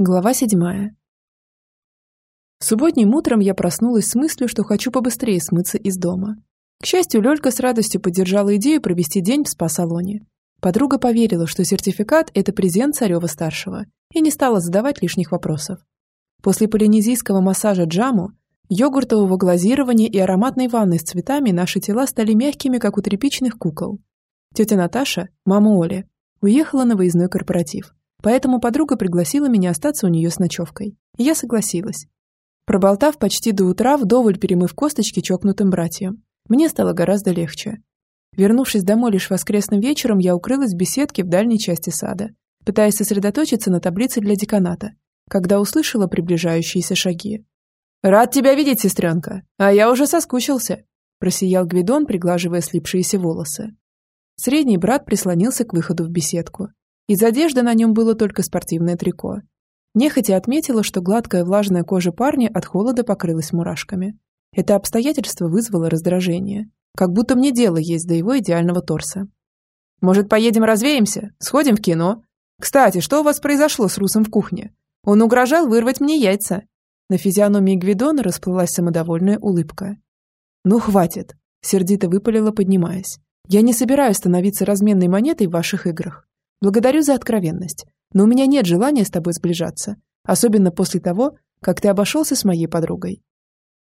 Глава седьмая. Субботним утром я проснулась с мыслью, что хочу побыстрее смыться из дома. К счастью, Лёлька с радостью поддержала идею провести день в спа-салоне. Подруга поверила, что сертификат – это презент Царева-старшего, и не стала задавать лишних вопросов. После полинезийского массажа джаму, йогуртового глазирования и ароматной ванны с цветами наши тела стали мягкими, как у тряпичных кукол. Тетя Наташа, мама Оли, уехала на выездной корпоратив. Поэтому подруга пригласила меня остаться у нее с ночевкой. И я согласилась. Проболтав почти до утра, вдоволь перемыв косточки чокнутым братьям, мне стало гораздо легче. Вернувшись домой лишь воскресным вечером, я укрылась в беседке в дальней части сада, пытаясь сосредоточиться на таблице для деканата, когда услышала приближающиеся шаги. «Рад тебя видеть, сестренка! А я уже соскучился!» просиял Гвидон, приглаживая слипшиеся волосы. Средний брат прислонился к выходу в беседку, из одежды на нем было только спортивное трико. Нехотя отметила, что гладкая влажная кожа парня от холода покрылась мурашками. Это обстоятельство вызвало раздражение. Как будто мне дело есть до его идеального торса. «Может, поедем развеемся? Сходим в кино? Кстати, что у вас произошло с Русом в кухне? Он угрожал вырвать мне яйца». На физиономии Гвидона расплылась самодовольная улыбка. «Ну, хватит!» – сердито выпалила, поднимаясь. «Я не собираюсь становиться разменной монетой в ваших играх. Благодарю за откровенность, но у меня нет желания с тобой сближаться, особенно после того, как ты обошелся с моей подругой.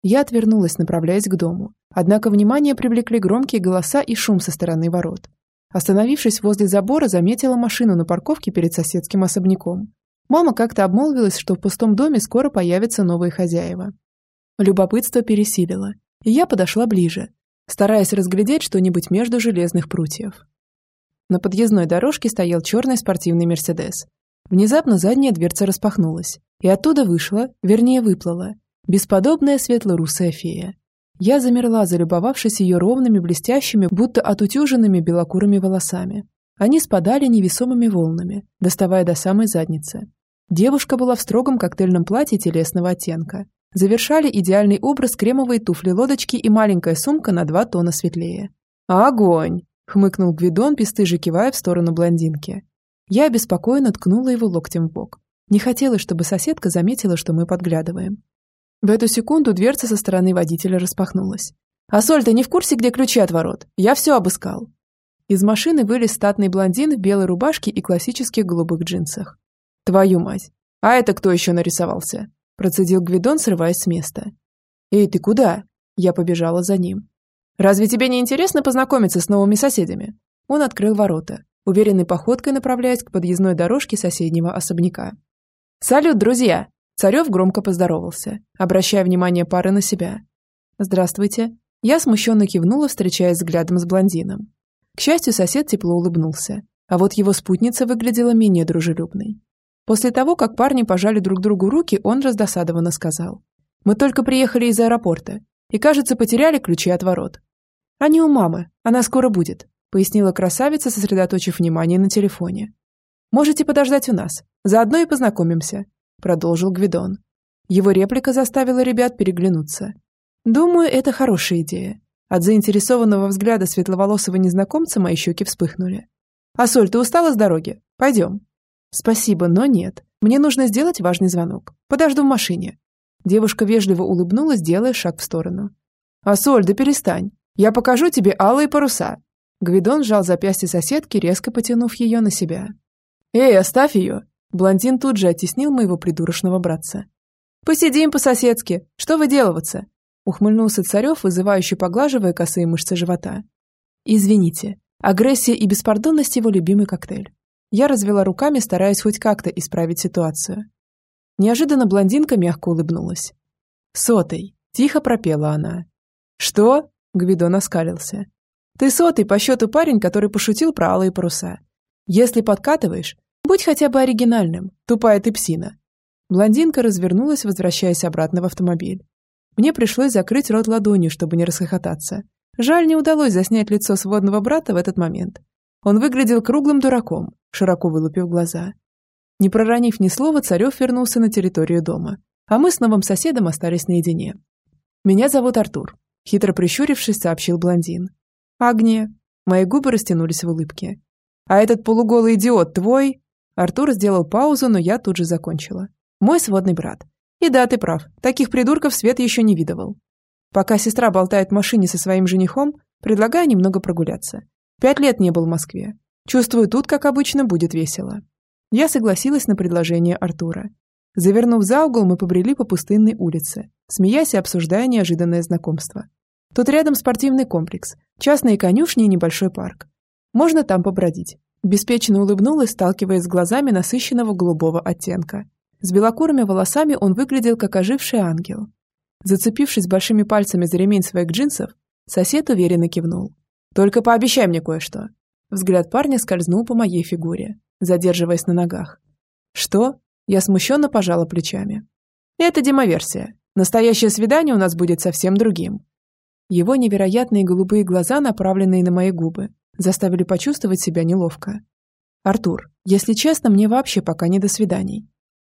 Я отвернулась, направляясь к дому, однако внимание привлекли громкие голоса и шум со стороны ворот. Остановившись возле забора, заметила машину на парковке перед соседским особняком. Мама как-то обмолвилась, что в пустом доме скоро появятся новые хозяева. Любопытство пересилило, и я подошла ближе, стараясь разглядеть что-нибудь между железных прутьев. На подъездной дорожке стоял черный спортивный «Мерседес». Внезапно задняя дверца распахнулась, и оттуда вышла, вернее выплыла, бесподобная светло-русая фея. Я замерла, залюбовавшись ее ровными, блестящими, будто отутюженными белокурыми волосами. Они спадали невесомыми волнами, доставая до самой задницы. Девушка была в строгом коктейльном платье телесного оттенка. Завершали идеальный образ кремовые туфли-лодочки и маленькая сумка на два тона светлее. Огонь! Хмыкнул Гвидон, бесстыже кивая в сторону блондинки. Я обеспокоенно ткнула его локтем в бок. Не хотелось, чтобы соседка заметила, что мы подглядываем. В эту секунду дверца со стороны водителя распахнулась. «Асоль, ты не в курсе, где ключи от ворот? Я все обыскал». Из машины вылез статный блондин в белой рубашке и классических голубых джинсах. «Твою мать! А это кто еще нарисовался?» Процедил Гвидон, срываясь с места. «Эй, ты куда?» Я побежала за ним. Разве тебе не интересно познакомиться с новыми соседями?» Он открыл ворота, уверенной походкой направляясь к подъездной дорожке соседнего особняка. «Салют, друзья!» Царев громко поздоровался, обращая внимание пары на себя. «Здравствуйте». Я смущенно кивнула, встречаясь взглядом с блондином. К счастью, сосед тепло улыбнулся, а вот его спутница выглядела менее дружелюбной. После того, как парни пожали друг другу руки, он раздосадованно сказал. «Мы только приехали из аэропорта и, кажется, потеряли ключи от ворот. «Они у мамы, она скоро будет», — пояснила красавица, сосредоточив внимание на телефоне. «Можете подождать у нас, заодно и познакомимся», — продолжил Гвидон. Его реплика заставила ребят переглянуться. «Думаю, это хорошая идея». От заинтересованного взгляда светловолосого незнакомца мои щеки вспыхнули. «Асоль, ты устала с дороги? Пойдем». «Спасибо, но нет. Мне нужно сделать важный звонок. Подожду в машине. Девушка вежливо улыбнулась, делая шаг в сторону. «Асоль, да перестань. Я покажу тебе алые паруса». Гвидон сжал запястье соседки, резко потянув ее на себя. «Эй, оставь ее!» Блондин тут же оттеснил моего придурочного братца. «Посидим по-соседски. Что выделываться?» Ухмыльнулся Царев, вызывающе поглаживая косые мышцы живота. «Извините. Агрессия и беспардонность его любимый коктейль». Я развела руками, стараясь хоть как-то исправить ситуацию. Неожиданно блондинка мягко улыбнулась. «Сотый», — тихо пропела она. «Что?» — Гвидон оскалился. «Ты сотый по счету парень, который пошутил про алые паруса. Если подкатываешь, будь хотя бы оригинальным, тупая ты псина». Блондинка развернулась, возвращаясь обратно в автомобиль. Мне пришлось закрыть рот ладонью, чтобы не расхохотаться. Жаль, не удалось заснять лицо сводного брата в этот момент. Он выглядел круглым дураком, широко вылупив глаза. Не проронив ни слова, Царев вернулся на территорию дома, а мы с новым соседом остались наедине. «Меня зовут Артур», — хитро прищурившись, сообщил блондин. «Агния». Мои губы растянулись в улыбке. «А этот полуголый идиот твой?» Артур сделал паузу, но я тут же закончила. Мой сводный брат. И да, ты прав, таких придурков Свет еще не видывал. Пока сестра болтает в машине со своим женихом, предлагаю немного прогуляться. Пять лет не был в Москве. Чувствую, тут, как обычно, будет весело. Я согласилась на предложение Артура. Завернув за угол, мы побрели по пустынной улице, смеясь и обсуждая неожиданное знакомство. Тут рядом спортивный комплекс, частные конюшни и небольшой парк. Можно там побродить. Беспечно улыбнулась, сталкиваясь с глазами насыщенного голубого оттенка. С белокурыми волосами он выглядел как оживший ангел. Зацепившись большими пальцами за ремень своих джинсов, сосед уверенно кивнул. «Только пообещай мне кое-что». Взгляд парня скользнул по моей фигуре, задерживаясь на ногах. «Что?» Я смущенно пожала плечами. «Это демоверсия. Настоящее свидание у нас будет совсем другим». Его невероятные голубые глаза, направленные на мои губы, заставили почувствовать себя неловко. «Артур, если честно, мне вообще пока не до свиданий».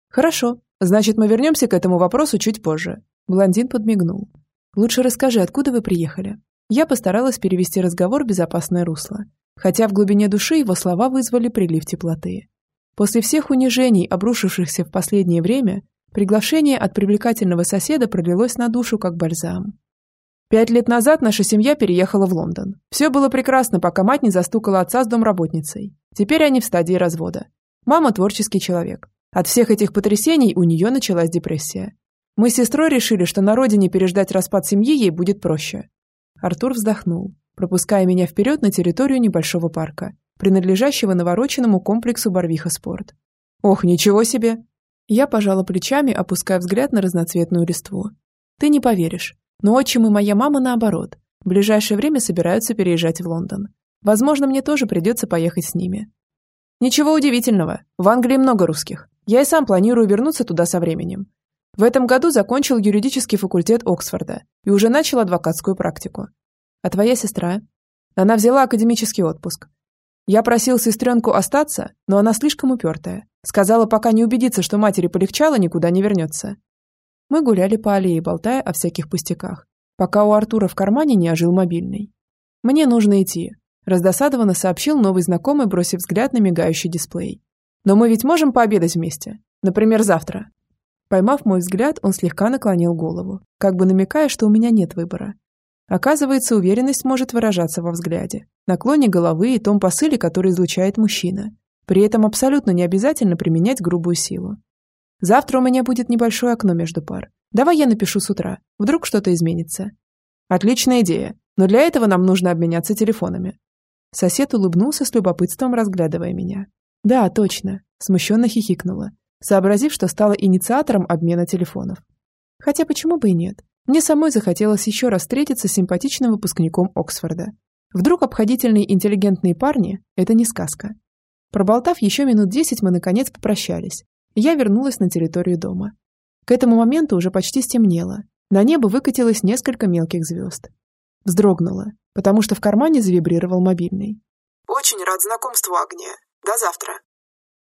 «Хорошо, значит, мы вернемся к этому вопросу чуть позже». Блондин подмигнул. «Лучше расскажи, откуда вы приехали?» Я постаралась перевести разговор в безопасное русло, хотя в глубине души его слова вызвали прилив теплоты. После всех унижений, обрушившихся в последнее время, приглашение от привлекательного соседа пролилось на душу как бальзам. Пять лет назад наша семья переехала в Лондон. Все было прекрасно, пока мать не застукала отца с домработницей. Теперь они в стадии развода. Мама творческий человек. От всех этих потрясений у нее началась депрессия. Мы с сестрой решили, что на родине переждать распад семьи ей будет проще. Артур вздохнул, пропуская меня вперед на территорию небольшого парка, принадлежащего навороченному комплексу Барвиха Спорт. Ох, ничего себе! Я пожала плечами, опуская взгляд на разноцветную листву. Ты не поверишь, но отчим и моя мама наоборот. В ближайшее время собираются переезжать в Лондон. Возможно, мне тоже придется поехать с ними. Ничего удивительного. В Англии много русских. Я и сам планирую вернуться туда со временем. В этом году закончил юридический факультет Оксфорда и уже начал адвокатскую практику. А твоя сестра? Она взяла академический отпуск. Я просил сестренку остаться, но она слишком упертая. Сказала, пока не убедится, что матери полегчало, никуда не вернется. Мы гуляли по аллее, болтая о всяких пустяках, пока у Артура в кармане не ожил мобильный. «Мне нужно идти», – раздосадованно сообщил новый знакомый, бросив взгляд на мигающий дисплей. «Но мы ведь можем пообедать вместе. Например, завтра». Поймав мой взгляд, он слегка наклонил голову, как бы намекая, что у меня нет выбора. Оказывается, уверенность может выражаться во взгляде, наклоне головы и том посыле, который излучает мужчина. При этом абсолютно не обязательно применять грубую силу. Завтра у меня будет небольшое окно между пар. Давай я напишу с утра. Вдруг что-то изменится. Отличная идея. Но для этого нам нужно обменяться телефонами. Сосед улыбнулся с любопытством, разглядывая меня. Да, точно. Смущенно хихикнула, сообразив, что стала инициатором обмена телефонов. Хотя почему бы и нет? Мне самой захотелось еще раз встретиться с симпатичным выпускником Оксфорда. Вдруг обходительные интеллигентные парни – это не сказка. Проболтав еще минут десять, мы наконец попрощались, я вернулась на территорию дома. К этому моменту уже почти стемнело. На небо выкатилось несколько мелких звезд. Вздрогнула, потому что в кармане завибрировал мобильный. «Очень рад знакомству, Агния. До завтра».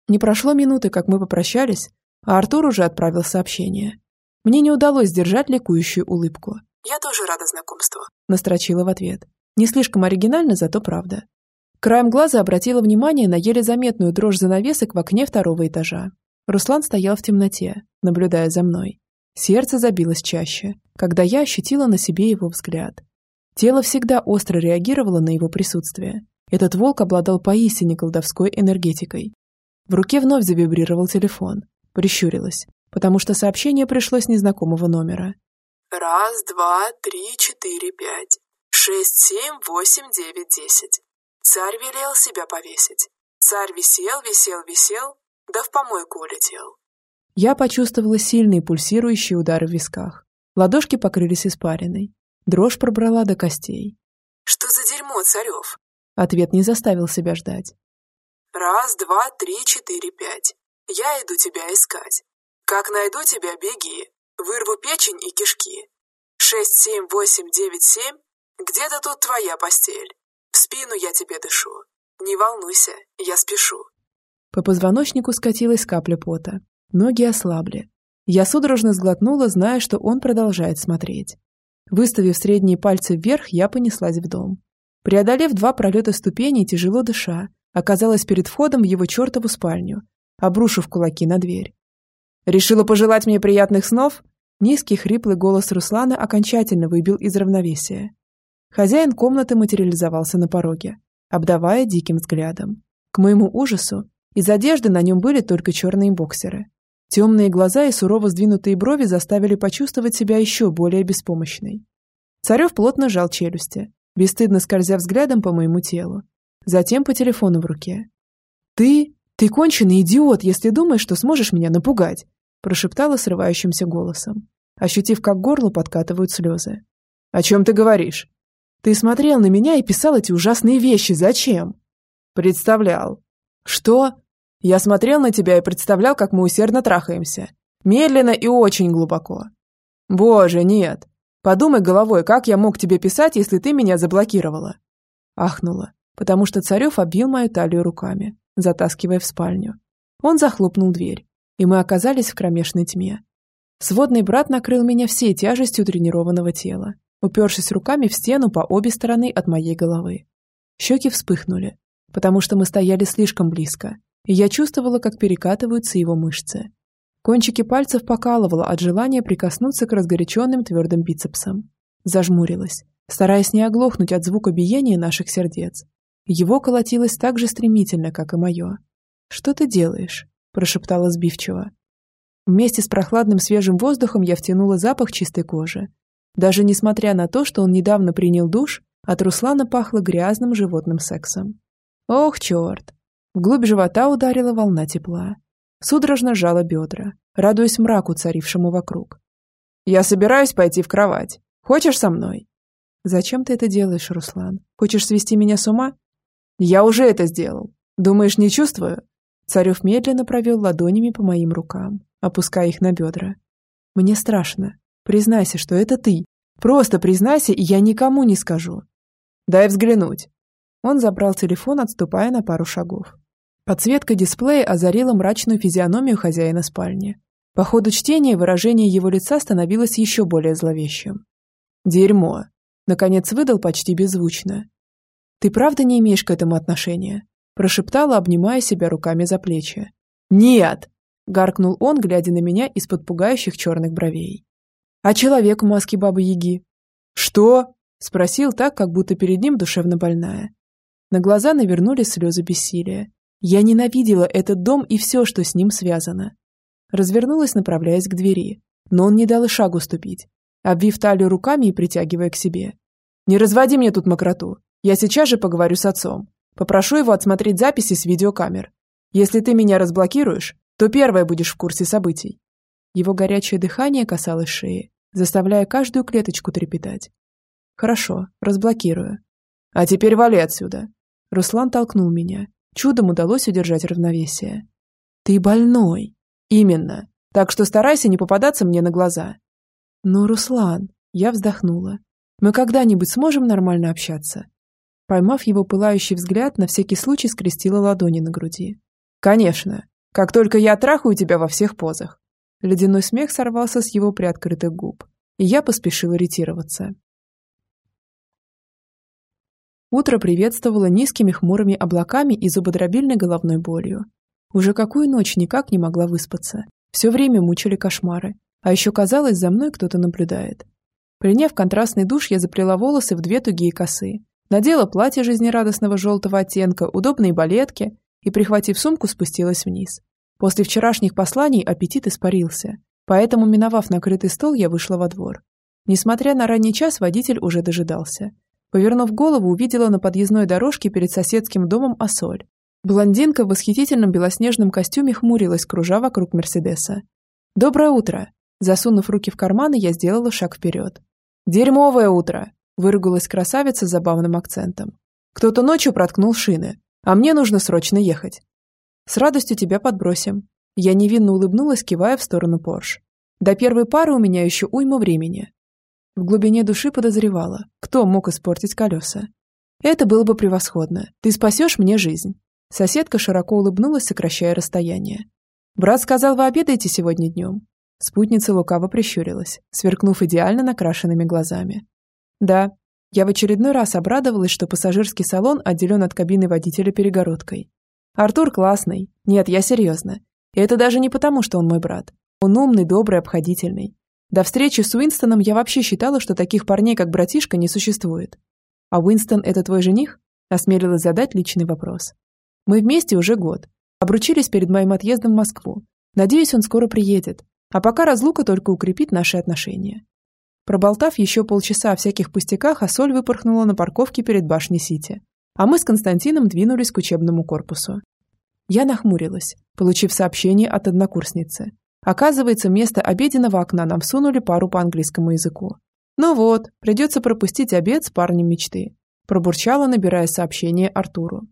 Не прошло минуты, как мы попрощались, а Артур уже отправил сообщение. Мне не удалось сдержать ликующую улыбку. «Я тоже рада знакомству», – настрочила в ответ. Не слишком оригинально, зато правда. Краем глаза обратила внимание на еле заметную дрожь занавесок в окне второго этажа. Руслан стоял в темноте, наблюдая за мной. Сердце забилось чаще, когда я ощутила на себе его взгляд. Тело всегда остро реагировало на его присутствие. Этот волк обладал поистине колдовской энергетикой. В руке вновь завибрировал телефон. Прищурилась, потому что сообщение пришло с незнакомого номера. «Раз, два, три, четыре, пять. Шесть, семь, восемь, девять, десять. Царь велел себя повесить. Царь висел, висел, висел, да в помойку улетел. Я почувствовала сильные пульсирующие удары в висках. Ладошки покрылись испариной. Дрожь пробрала до костей. «Что за дерьмо, Царев?» Ответ не заставил себя ждать. «Раз, два, три, четыре, пять. Я иду тебя искать. Как найду тебя, беги. Вырву печень и кишки. Шесть, семь, восемь, девять, семь. Где-то тут твоя постель. В спину я тебе дышу. Не волнуйся, я спешу. По позвоночнику скатилась капля пота. Ноги ослабли. Я судорожно сглотнула, зная, что он продолжает смотреть. Выставив средние пальцы вверх, я понеслась в дом. Преодолев два пролета ступеней, тяжело дыша, оказалась перед входом в его чертову спальню, обрушив кулаки на дверь. Решила пожелать мне приятных снов?» Низкий хриплый голос Руслана окончательно выбил из равновесия. Хозяин комнаты материализовался на пороге, обдавая диким взглядом. К моему ужасу, из одежды на нем были только черные боксеры. Темные глаза и сурово сдвинутые брови заставили почувствовать себя еще более беспомощной. Царев плотно сжал челюсти, бесстыдно скользя взглядом по моему телу. Затем по телефону в руке. «Ты... ты конченый идиот, если думаешь, что сможешь меня напугать!» Прошептала срывающимся голосом, ощутив, как горло подкатывают слезы. «О чем ты говоришь?» «Ты смотрел на меня и писал эти ужасные вещи. Зачем?» «Представлял». «Что?» «Я смотрел на тебя и представлял, как мы усердно трахаемся. Медленно и очень глубоко». «Боже, нет. Подумай головой, как я мог тебе писать, если ты меня заблокировала?» Ахнула, потому что Царев обвил мою талию руками, затаскивая в спальню. Он захлопнул дверь, и мы оказались в кромешной тьме. Сводный брат накрыл меня всей тяжестью тренированного тела, упершись руками в стену по обе стороны от моей головы. Щеки вспыхнули, потому что мы стояли слишком близко, и я чувствовала, как перекатываются его мышцы. Кончики пальцев покалывало от желания прикоснуться к разгоряченным твердым бицепсам. Зажмурилась, стараясь не оглохнуть от звука биения наших сердец. Его колотилось так же стремительно, как и мое. «Что ты делаешь?» – прошептала сбивчиво. Вместе с прохладным свежим воздухом я втянула запах чистой кожи. Даже несмотря на то, что он недавно принял душ, от Руслана пахло грязным животным сексом. Ох, черт! Вглубь живота ударила волна тепла. Судорожно сжала бедра, радуясь мраку, царившему вокруг. «Я собираюсь пойти в кровать. Хочешь со мной?» «Зачем ты это делаешь, Руслан? Хочешь свести меня с ума?» «Я уже это сделал. Думаешь, не чувствую?» Царев медленно провел ладонями по моим рукам, опуская их на бедра. «Мне страшно. Признайся, что это ты. Просто признайся, и я никому не скажу». «Дай взглянуть». Он забрал телефон, отступая на пару шагов. Подсветка дисплея озарила мрачную физиономию хозяина спальни. По ходу чтения выражение его лица становилось еще более зловещим. «Дерьмо!» Наконец выдал почти беззвучно. «Ты правда не имеешь к этому отношения?» Прошептала, обнимая себя руками за плечи. «Нет!» – гаркнул он, глядя на меня из-под пугающих черных бровей. «А человек в маске Бабы-Яги?» «Что?» – спросил так, как будто перед ним душевно больная. На глаза навернулись слезы бессилия. Я ненавидела этот дом и все, что с ним связано. Развернулась, направляясь к двери, но он не дал и шагу ступить, обвив талию руками и притягивая к себе. «Не разводи мне тут мокроту. Я сейчас же поговорю с отцом. Попрошу его отсмотреть записи с видеокамер. Если ты меня разблокируешь, то первая будешь в курсе событий». Его горячее дыхание касалось шеи, заставляя каждую клеточку трепетать. «Хорошо, разблокирую. А теперь вали отсюда». Руслан толкнул меня. Чудом удалось удержать равновесие. «Ты больной». «Именно. Так что старайся не попадаться мне на глаза». «Но, Руслан...» Я вздохнула. «Мы когда-нибудь сможем нормально общаться?» Поймав его пылающий взгляд, на всякий случай скрестила ладони на груди. «Конечно. Как только я трахаю тебя во всех позах». Ледяной смех сорвался с его приоткрытых губ, и я поспешила ретироваться. Утро приветствовало низкими хмурыми облаками и зубодробильной головной болью. Уже какую ночь никак не могла выспаться. Все время мучили кошмары. А еще казалось, за мной кто-то наблюдает. Приняв контрастный душ, я заплела волосы в две тугие косы Надела платье жизнерадостного желтого оттенка, удобные балетки и, прихватив сумку, спустилась вниз. После вчерашних посланий аппетит испарился, поэтому, миновав накрытый стол, я вышла во двор. Несмотря на ранний час, водитель уже дожидался. Повернув голову, увидела на подъездной дорожке перед соседским домом Ассоль. Блондинка в восхитительном белоснежном костюме хмурилась, кружа вокруг Мерседеса. «Доброе утро!» Засунув руки в карманы, я сделала шаг вперед. «Дерьмовое утро!» Выругалась красавица с забавным акцентом. «Кто-то ночью проткнул шины, а мне нужно срочно ехать». «С радостью тебя подбросим». Я невинно улыбнулась, кивая в сторону Порш. «До первой пары у меня еще уйма времени». В глубине души подозревала, кто мог испортить колеса. «Это было бы превосходно. Ты спасешь мне жизнь». Соседка широко улыбнулась, сокращая расстояние. «Брат сказал, вы обедаете сегодня днем?» Спутница лукаво прищурилась, сверкнув идеально накрашенными глазами. Да, я в очередной раз обрадовалась, что пассажирский салон отделен от кабины водителя перегородкой. Артур классный. Нет, я серьезно. И это даже не потому, что он мой брат. Он умный, добрый, обходительный. До встречи с Уинстоном я вообще считала, что таких парней, как братишка, не существует. А Уинстон – это твой жених? Осмелилась задать личный вопрос. Мы вместе уже год. Обручились перед моим отъездом в Москву. Надеюсь, он скоро приедет. А пока разлука только укрепит наши отношения. Проболтав еще полчаса о всяких пустяках, Асоль выпорхнула на парковке перед башней Сити. А мы с Константином двинулись к учебному корпусу. Я нахмурилась, получив сообщение от однокурсницы. Оказывается, вместо обеденного окна нам всунули пару по английскому языку. Ну вот, придется пропустить обед с парнем мечты. Пробурчала, набирая сообщение Артуру.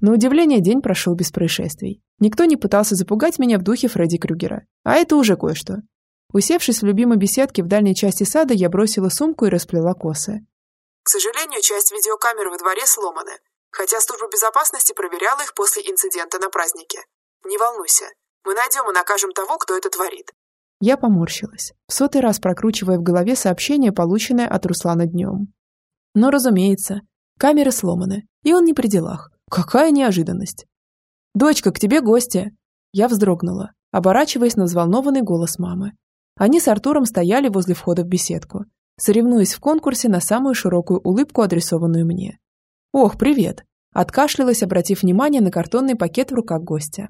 На удивление, день прошел без происшествий. Никто не пытался запугать меня в духе Фредди Крюгера. А это уже кое-что. Усевшись в любимой беседке в дальней части сада, я бросила сумку и расплела косы. К сожалению, часть видеокамер во дворе сломана, хотя служба безопасности проверяла их после инцидента на празднике. Не волнуйся, мы найдем и накажем того, кто это творит. Я поморщилась, в сотый раз прокручивая в голове сообщение, полученное от Руслана днем. Но, разумеется, камеры сломаны, и он не при делах. Какая неожиданность. «Дочка, к тебе гости!» Я вздрогнула, оборачиваясь на взволнованный голос мамы. Они с Артуром стояли возле входа в беседку, соревнуясь в конкурсе на самую широкую улыбку, адресованную мне. «Ох, привет!» Откашлялась, обратив внимание на картонный пакет в руках гостя.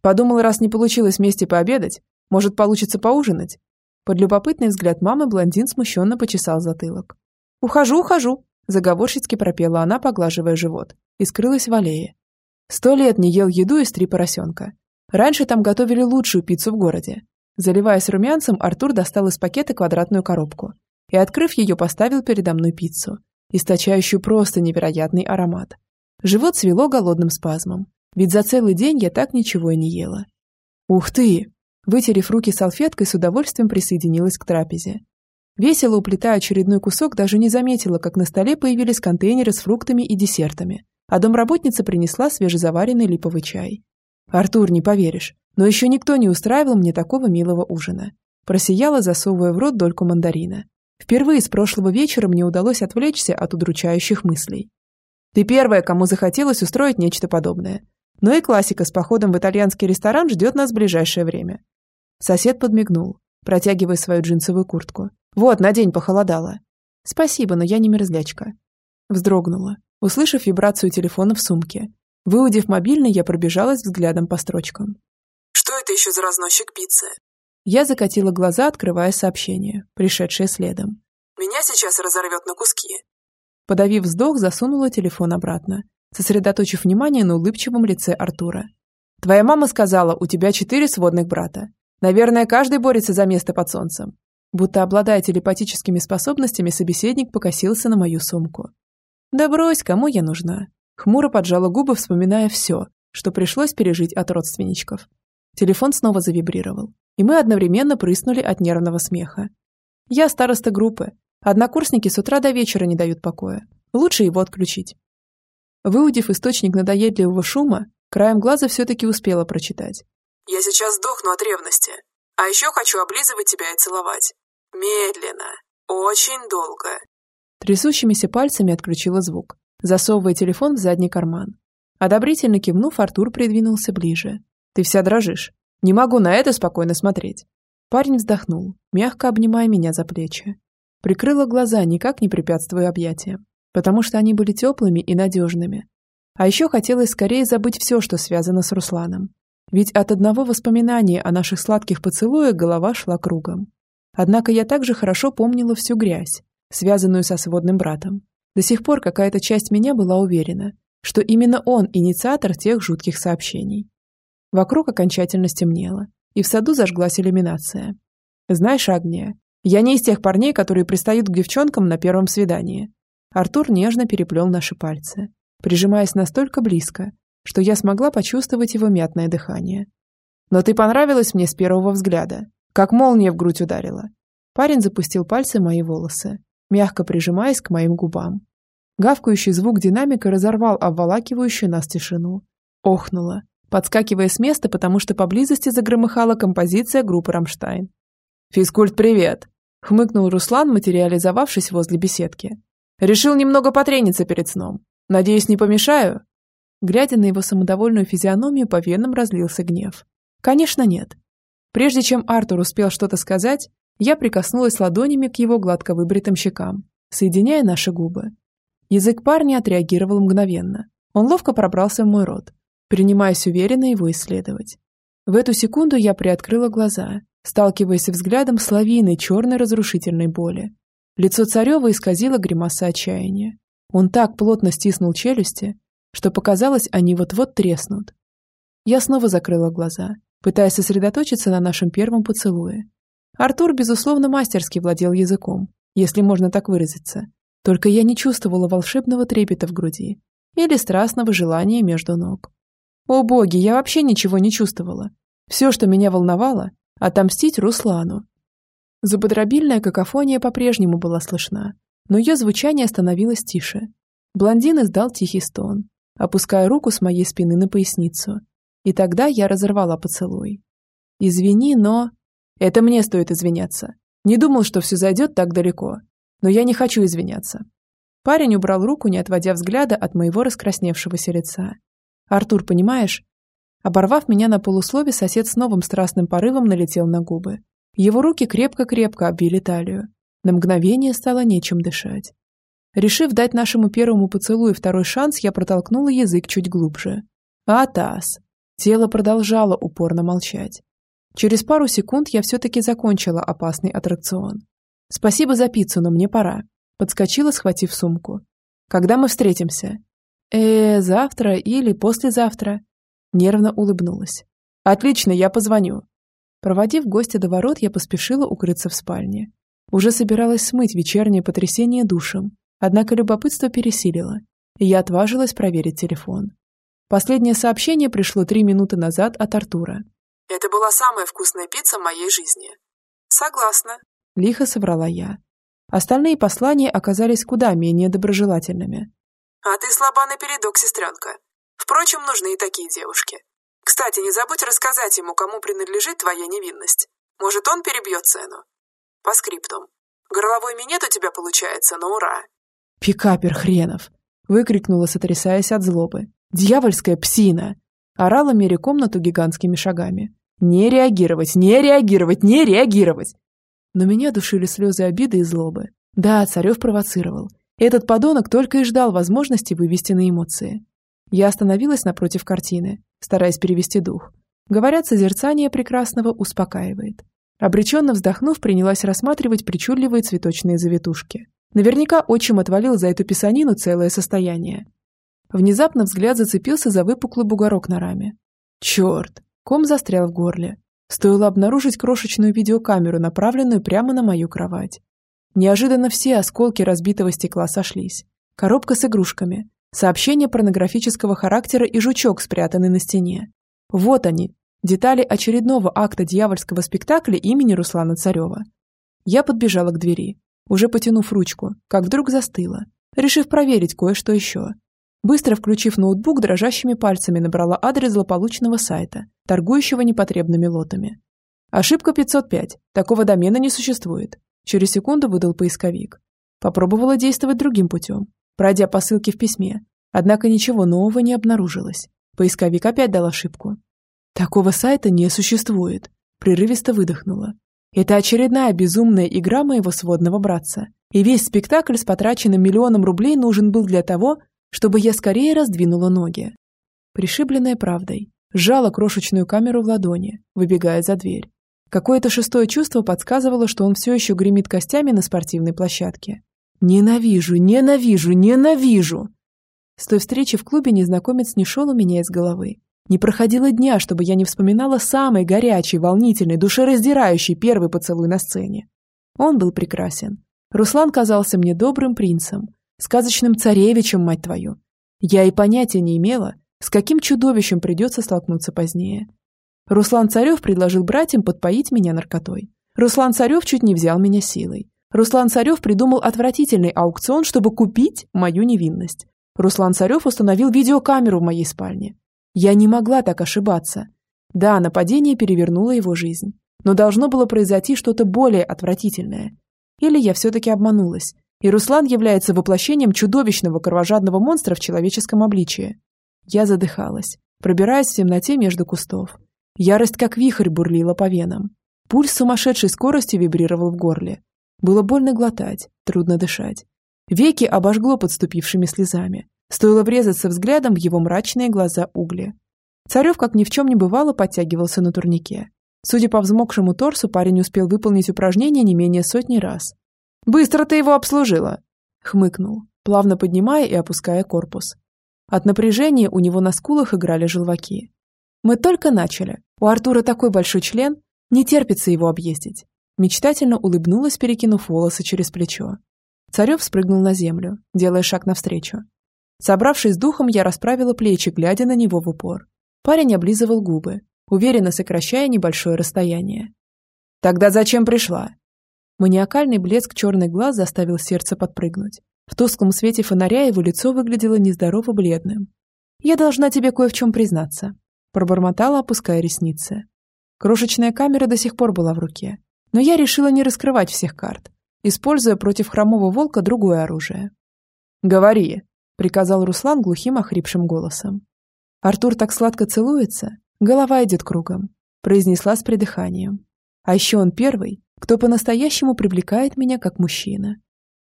Подумала, раз не получилось вместе пообедать, может, получится поужинать? Под любопытный взгляд мамы блондин смущенно почесал затылок. «Ухожу, ухожу!» Заговорщицки пропела она, поглаживая живот, и скрылась в аллее. Сто лет не ел еду из три поросенка. Раньше там готовили лучшую пиццу в городе. Заливаясь румянцем, Артур достал из пакета квадратную коробку и, открыв ее, поставил передо мной пиццу, источающую просто невероятный аромат. Живот свело голодным спазмом, ведь за целый день я так ничего и не ела. «Ух ты!» Вытерев руки салфеткой, с удовольствием присоединилась к трапезе. Весело уплетая очередной кусок, даже не заметила, как на столе появились контейнеры с фруктами и десертами, а домработница принесла свежезаваренный липовый чай. «Артур, не поверишь, но еще никто не устраивал мне такого милого ужина». Просияла, засовывая в рот дольку мандарина. Впервые с прошлого вечера мне удалось отвлечься от удручающих мыслей. «Ты первая, кому захотелось устроить нечто подобное. Но и классика с походом в итальянский ресторан ждет нас в ближайшее время». Сосед подмигнул, протягивая свою джинсовую куртку. Вот, на день похолодало. Спасибо, но я не мерзлячка. Вздрогнула, услышав вибрацию телефона в сумке. Выудив мобильный, я пробежалась взглядом по строчкам. Что это еще за разносчик пиццы? Я закатила глаза, открывая сообщение, пришедшее следом. Меня сейчас разорвет на куски. Подавив вздох, засунула телефон обратно, сосредоточив внимание на улыбчивом лице Артура. «Твоя мама сказала, у тебя четыре сводных брата. Наверное, каждый борется за место под солнцем. Будто обладая телепатическими способностями, собеседник покосился на мою сумку. «Да брось, кому я нужна?» Хмуро поджала губы, вспоминая все, что пришлось пережить от родственничков. Телефон снова завибрировал, и мы одновременно прыснули от нервного смеха. «Я староста группы. Однокурсники с утра до вечера не дают покоя. Лучше его отключить». Выудив источник надоедливого шума, краем глаза все-таки успела прочитать. «Я сейчас сдохну от ревности. А еще хочу облизывать тебя и целовать. Медленно. Очень долго. Трясущимися пальцами отключила звук, засовывая телефон в задний карман. Одобрительно кивнув, Артур придвинулся ближе. «Ты вся дрожишь. Не могу на это спокойно смотреть». Парень вздохнул, мягко обнимая меня за плечи. Прикрыла глаза, никак не препятствуя объятиям, потому что они были теплыми и надежными. А еще хотелось скорее забыть все, что связано с Русланом. Ведь от одного воспоминания о наших сладких поцелуях голова шла кругом. Однако я также хорошо помнила всю грязь, связанную со сводным братом. До сих пор какая-то часть меня была уверена, что именно он инициатор тех жутких сообщений. Вокруг окончательно стемнело, и в саду зажглась иллюминация. Знаешь, Агния, я не из тех парней, которые пристают к девчонкам на первом свидании. Артур нежно переплел наши пальцы, прижимаясь настолько близко, что я смогла почувствовать его мятное дыхание. Но ты понравилась мне с первого взгляда. Как молния в грудь ударила. Парень запустил пальцы в мои волосы, мягко прижимаясь к моим губам. Гавкающий звук динамика разорвал обволакивающую нас тишину. Охнула, подскакивая с места, потому что поблизости загромыхала композиция группы «Рамштайн». «Физкульт, привет!» — хмыкнул Руслан, материализовавшись возле беседки. «Решил немного потрениться перед сном. Надеюсь, не помешаю?» Глядя на его самодовольную физиономию, по венам разлился гнев. Конечно, нет. Прежде чем Артур успел что-то сказать, я прикоснулась ладонями к его гладко выбритым щекам, соединяя наши губы. Язык парня отреагировал мгновенно. Он ловко пробрался в мой рот, принимаясь уверенно его исследовать. В эту секунду я приоткрыла глаза, сталкиваясь взглядом с лавиной черной разрушительной боли. Лицо Царева исказило гримаса отчаяния. Он так плотно стиснул челюсти, что показалось, они вот-вот треснут. Я снова закрыла глаза, пытаясь сосредоточиться на нашем первом поцелуе. Артур, безусловно, мастерски владел языком, если можно так выразиться. Только я не чувствовала волшебного трепета в груди или страстного желания между ног. О боги, я вообще ничего не чувствовала. Все, что меня волновало, отомстить Руслану. Зубодробильная какофония по-прежнему была слышна, но ее звучание становилось тише. Блондин издал тихий стон, опуская руку с моей спины на поясницу. И тогда я разорвала поцелуй. «Извини, но...» «Это мне стоит извиняться. Не думал, что все зайдет так далеко. Но я не хочу извиняться». Парень убрал руку, не отводя взгляда от моего раскрасневшегося лица. «Артур, понимаешь?» Оборвав меня на полуслове, сосед с новым страстным порывом налетел на губы. Его руки крепко-крепко обвили талию. На мгновение стало нечем дышать. Решив дать нашему первому поцелую второй шанс, я протолкнула язык чуть глубже. Атас! Тело продолжало упорно молчать. Через пару секунд я все-таки закончила опасный аттракцион. «Спасибо за пиццу, но мне пора». Подскочила, схватив сумку. «Когда мы встретимся?» «Э, завтра или послезавтра?» Нервно улыбнулась. «Отлично, я позвоню». Проводив гостя до ворот, я поспешила укрыться в спальне. Уже собиралась смыть вечернее потрясение душем, однако любопытство пересилило, и я отважилась проверить телефон. Последнее сообщение пришло три минуты назад от Артура. «Это была самая вкусная пицца в моей жизни». «Согласна», – лихо соврала я. Остальные послания оказались куда менее доброжелательными. «А ты слаба напередок, сестренка. Впрочем, нужны и такие девушки. Кстати, не забудь рассказать ему, кому принадлежит твоя невинность. Может, он перебьет цену. По скриптум. Горловой минет у тебя получается, но ура. «Пикапер хренов!» – выкрикнула, сотрясаясь от злобы. «Дьявольская псина!» Орала, меря комнату гигантскими шагами. «Не реагировать! Не реагировать! Не реагировать!» Но меня душили слезы обиды и злобы. Да, Царев провоцировал. Этот подонок только и ждал возможности вывести на эмоции. Я остановилась напротив картины, стараясь перевести дух. Говорят, созерцание прекрасного успокаивает. Обреченно вздохнув, принялась рассматривать причудливые цветочные завитушки. Наверняка отчим отвалил за эту писанину целое состояние. Внезапно взгляд зацепился за выпуклый бугорок на раме. Черт! Ком застрял в горле. Стоило обнаружить крошечную видеокамеру, направленную прямо на мою кровать. Неожиданно все осколки разбитого стекла сошлись. Коробка с игрушками, сообщение порнографического характера и жучок, спрятанный на стене. Вот они, детали очередного акта дьявольского спектакля имени Руслана Царева. Я подбежала к двери, уже потянув ручку, как вдруг застыла, решив проверить кое-что еще. Быстро включив ноутбук, дрожащими пальцами набрала адрес злополучного сайта, торгующего непотребными лотами. Ошибка 505. Такого домена не существует. Через секунду выдал поисковик. Попробовала действовать другим путем, пройдя по ссылке в письме. Однако ничего нового не обнаружилось. Поисковик опять дал ошибку. Такого сайта не существует. Прерывисто выдохнула, это очередная безумная игра моего сводного братца. И весь спектакль с потраченным миллионом рублей нужен был для того, чтобы я скорее раздвинула ноги. Пришибленная правдой, сжала крошечную камеру в ладони, выбегая за дверь. Какое-то шестое чувство подсказывало, что он все еще гремит костями на спортивной площадке. Ненавижу, ненавижу, ненавижу! С той встречи в клубе незнакомец не шел у меня из головы. Не проходило дня, чтобы я не вспоминала самый горячий, волнительный, душераздирающий первый поцелуй на сцене. Он был прекрасен. Руслан казался мне добрым принцем, сказочным царевичем, мать твою. Я и понятия не имела, с каким чудовищем придется столкнуться позднее. Руслан Царев предложил братьям подпоить меня наркотой. Руслан Царев чуть не взял меня силой. Руслан Царев придумал отвратительный аукцион, чтобы купить мою невинность. Руслан Царев установил видеокамеру в моей спальне. Я не могла так ошибаться. Да, нападение перевернуло его жизнь, но должно было произойти что-то более отвратительное. Или я все-таки обманулась, и Руслан является воплощением чудовищного кровожадного монстра в человеческом обличии. Я задыхалась, пробираясь в темноте между кустов. Ярость как вихрь бурлила по венам. Пульс сумасшедшей скоростью вибрировал в горле. Было больно глотать, трудно дышать. Веки обожгло подступившими слезами. Стоило врезаться взглядом в его мрачные глаза угли. Царев, как ни в чем не бывало, подтягивался на турнике. Судя по взмокшему торсу, парень успел выполнить упражнение не менее сотни раз. «Быстро ты его обслужила!» Хмыкнул, плавно поднимая и опуская корпус. От напряжения у него на скулах играли желваки. «Мы только начали. У Артура такой большой член, не терпится его объездить». Мечтательно улыбнулась, перекинув волосы через плечо. Царев спрыгнул на землю, делая шаг навстречу. Собравшись с духом, я расправила плечи, глядя на него в упор. Парень облизывал губы, уверенно сокращая небольшое расстояние. «Тогда зачем пришла?» Маниакальный блеск черный глаз заставил сердце подпрыгнуть. В тусклом свете фонаря его лицо выглядело нездорово бледным. «Я должна тебе кое в чем признаться», – пробормотала, опуская ресницы. Крошечная камера до сих пор была в руке, но я решила не раскрывать всех карт, используя против хромого волка другое оружие. «Говори», – приказал Руслан глухим охрипшим голосом. «Артур так сладко целуется, голова идет кругом», – произнесла с придыханием. «А еще он первый, кто по-настоящему привлекает меня как мужчина.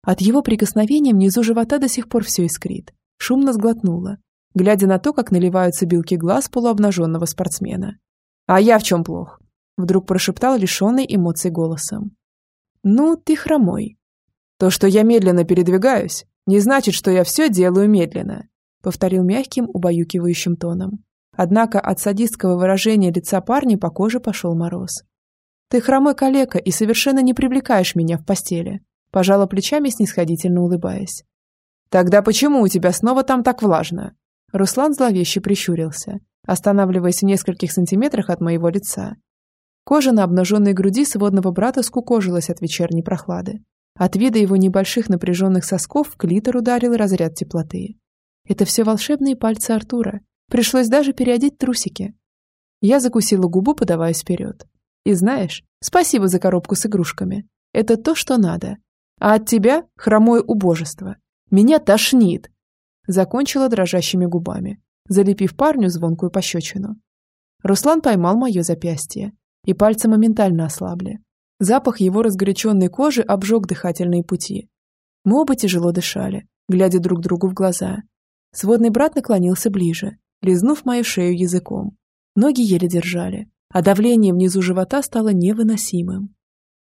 От его прикосновения внизу живота до сих пор все искрит. Шумно сглотнула, глядя на то, как наливаются белки глаз полуобнаженного спортсмена. «А я в чем плох?» Вдруг прошептал лишенный эмоций голосом. «Ну, ты хромой». «То, что я медленно передвигаюсь, не значит, что я все делаю медленно», повторил мягким, убаюкивающим тоном. Однако от садистского выражения лица парня по коже пошел мороз. Ты хромой калека и совершенно не привлекаешь меня в постели», пожала плечами, снисходительно улыбаясь. «Тогда почему у тебя снова там так влажно?» Руслан зловеще прищурился, останавливаясь в нескольких сантиметрах от моего лица. Кожа на обнаженной груди сводного брата скукожилась от вечерней прохлады. От вида его небольших напряженных сосков в клитор ударил разряд теплоты. Это все волшебные пальцы Артура. Пришлось даже переодеть трусики. Я закусила губу, подаваясь вперед. И знаешь, спасибо за коробку с игрушками. Это то, что надо. А от тебя хромое убожество. Меня тошнит. Закончила дрожащими губами, залепив парню звонкую пощечину. Руслан поймал мое запястье, и пальцы моментально ослабли. Запах его разгоряченной кожи обжег дыхательные пути. Мы оба тяжело дышали, глядя друг другу в глаза. Сводный брат наклонился ближе, лизнув мою шею языком. Ноги еле держали, а давление внизу живота стало невыносимым.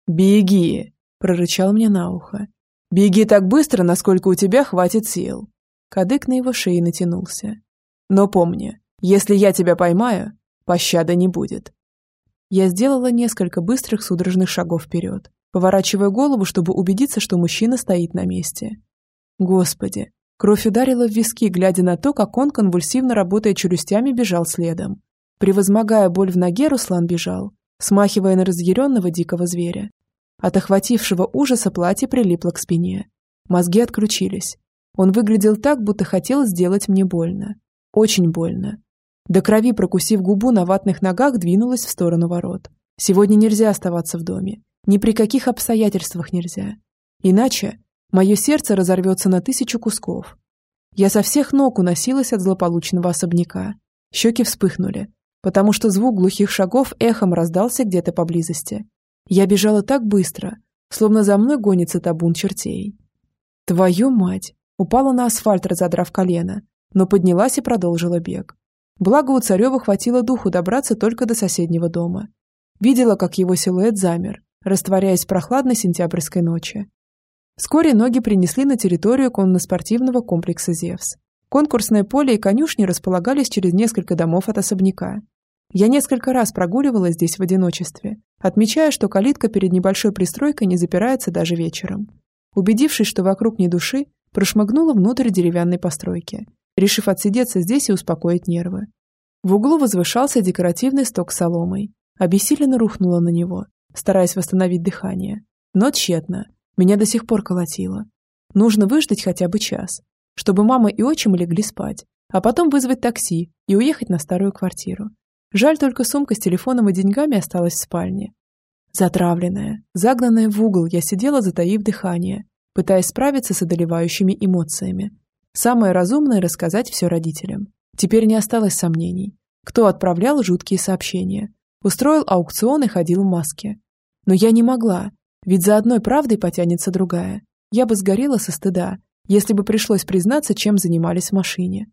«Беги!» – прорычал мне на ухо. «Беги так быстро, насколько у тебя хватит сил!» Кадык на его шее натянулся. «Но помни, если я тебя поймаю, пощады не будет». Я сделала несколько быстрых судорожных шагов вперед, поворачивая голову, чтобы убедиться, что мужчина стоит на месте. Господи, кровь ударила в виски, глядя на то, как он, конвульсивно работая челюстями, бежал следом. Превозмогая боль в ноге, Руслан бежал, смахивая на разъяренного дикого зверя. От охватившего ужаса платье прилипло к спине. Мозги отключились. Он выглядел так, будто хотел сделать мне больно. Очень больно. До крови прокусив губу на ватных ногах, двинулась в сторону ворот. Сегодня нельзя оставаться в доме. Ни при каких обстоятельствах нельзя. Иначе мое сердце разорвется на тысячу кусков. Я со всех ног уносилась от злополучного особняка. Щеки вспыхнули, потому что звук глухих шагов эхом раздался где-то поблизости. Я бежала так быстро, словно за мной гонится табун чертей. Твою мать! Упала на асфальт, разодрав колено, но поднялась и продолжила бег. Благо у Царева хватило духу добраться только до соседнего дома. Видела, как его силуэт замер, растворяясь в прохладной сентябрьской ночи. Вскоре ноги принесли на территорию конно-спортивного комплекса «Зевс». Конкурсное поле и конюшни располагались через несколько домов от особняка, я несколько раз прогуливалась здесь в одиночестве, отмечая, что калитка перед небольшой пристройкой не запирается даже вечером. Убедившись, что вокруг ни души, прошмыгнула внутрь деревянной постройки, решив отсидеться здесь и успокоить нервы. В углу возвышался декоративный сток соломой. Обессиленно рухнула на него, стараясь восстановить дыхание. Но тщетно. Меня до сих пор колотило. Нужно выждать хотя бы час, чтобы мама и отчим легли спать, а потом вызвать такси и уехать на старую квартиру. Жаль, только сумка с телефоном и деньгами осталась в спальне. Затравленная, загнанная в угол, я сидела, затаив дыхание, пытаясь справиться с одолевающими эмоциями. Самое разумное – рассказать все родителям. Теперь не осталось сомнений. Кто отправлял жуткие сообщения? Устроил аукцион и ходил в маске. Но я не могла, ведь за одной правдой потянется другая. Я бы сгорела со стыда, если бы пришлось признаться, чем занимались в машине.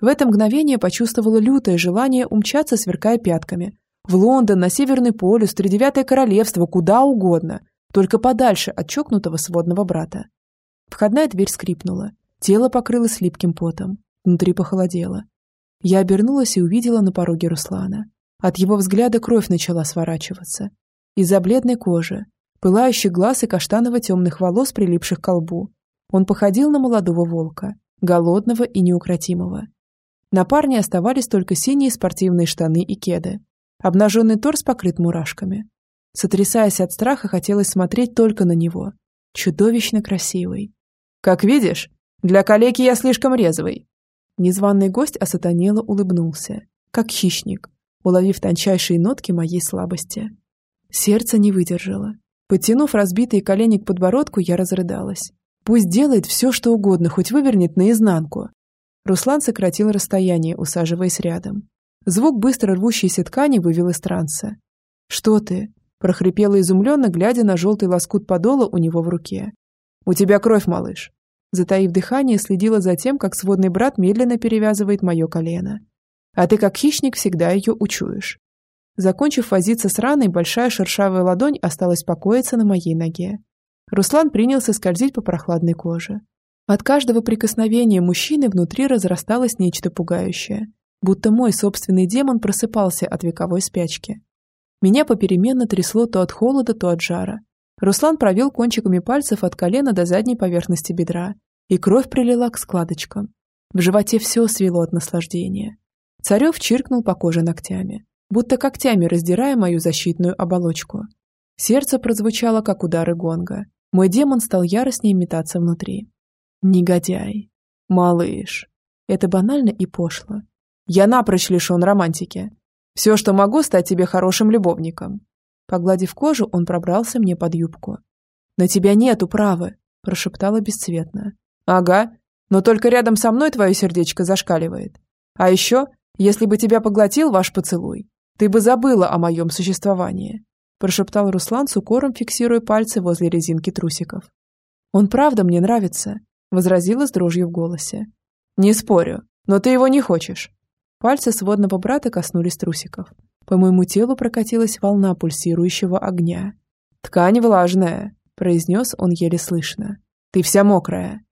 В это мгновение почувствовала лютое желание умчаться, сверкая пятками. В Лондон, на Северный полюс, Тридевятое королевство, куда угодно, только подальше от чокнутого сводного брата. Входная дверь скрипнула. Тело покрылось липким потом. Внутри похолодело. Я обернулась и увидела на пороге Руслана. От его взгляда кровь начала сворачиваться. Из-за бледной кожи, пылающих глаз и каштаново-темных волос, прилипших к лбу. Он походил на молодого волка, голодного и неукротимого. На парне оставались только синие спортивные штаны и кеды. Обнаженный торс покрыт мурашками. Сотрясаясь от страха, хотелось смотреть только на него. Чудовищно красивый. «Как видишь, для калеки я слишком резвый». Незваный гость осатанело улыбнулся, как хищник, уловив тончайшие нотки моей слабости. Сердце не выдержало. Подтянув разбитые колени к подбородку, я разрыдалась. Пусть делает все, что угодно, хоть вывернет наизнанку. Руслан сократил расстояние, усаживаясь рядом. Звук быстро рвущейся ткани вывел из транса. «Что ты?» – прохрипела изумленно, глядя на желтый лоскут подола у него в руке. «У тебя кровь, малыш!» Затаив дыхание, следила за тем, как сводный брат медленно перевязывает мое колено. «А ты, как хищник, всегда ее учуешь». Закончив возиться с раной, большая шершавая ладонь осталась покоиться на моей ноге. Руслан принялся скользить по прохладной коже. От каждого прикосновения мужчины внутри разрасталось нечто пугающее, будто мой собственный демон просыпался от вековой спячки. Меня попеременно трясло то от холода, то от жара. Руслан провел кончиками пальцев от колена до задней поверхности бедра, и кровь прилила к складочкам. В животе все свело от наслаждения. Царев чиркнул по коже ногтями, будто когтями раздирая мою защитную оболочку. Сердце прозвучало, как удары гонга, мой демон стал яростнее метаться внутри. Негодяй. Малыш. Это банально и пошло. Я напрочь лишен романтики. Все, что могу, стать тебе хорошим любовником. Погладив кожу, он пробрался мне под юбку. «На тебя нету права», – прошептала бесцветно. «Ага, но только рядом со мной твое сердечко зашкаливает. А еще, если бы тебя поглотил ваш поцелуй, ты бы забыла о моем существовании прошептал Руслан с укором, фиксируя пальцы возле резинки трусиков. «Он правда мне нравится», — возразила с дрожью в голосе. «Не спорю, но ты его не хочешь». Пальцы сводного брата коснулись трусиков. По моему телу прокатилась волна пульсирующего огня. «Ткань влажная», — произнес он еле слышно. «Ты вся мокрая».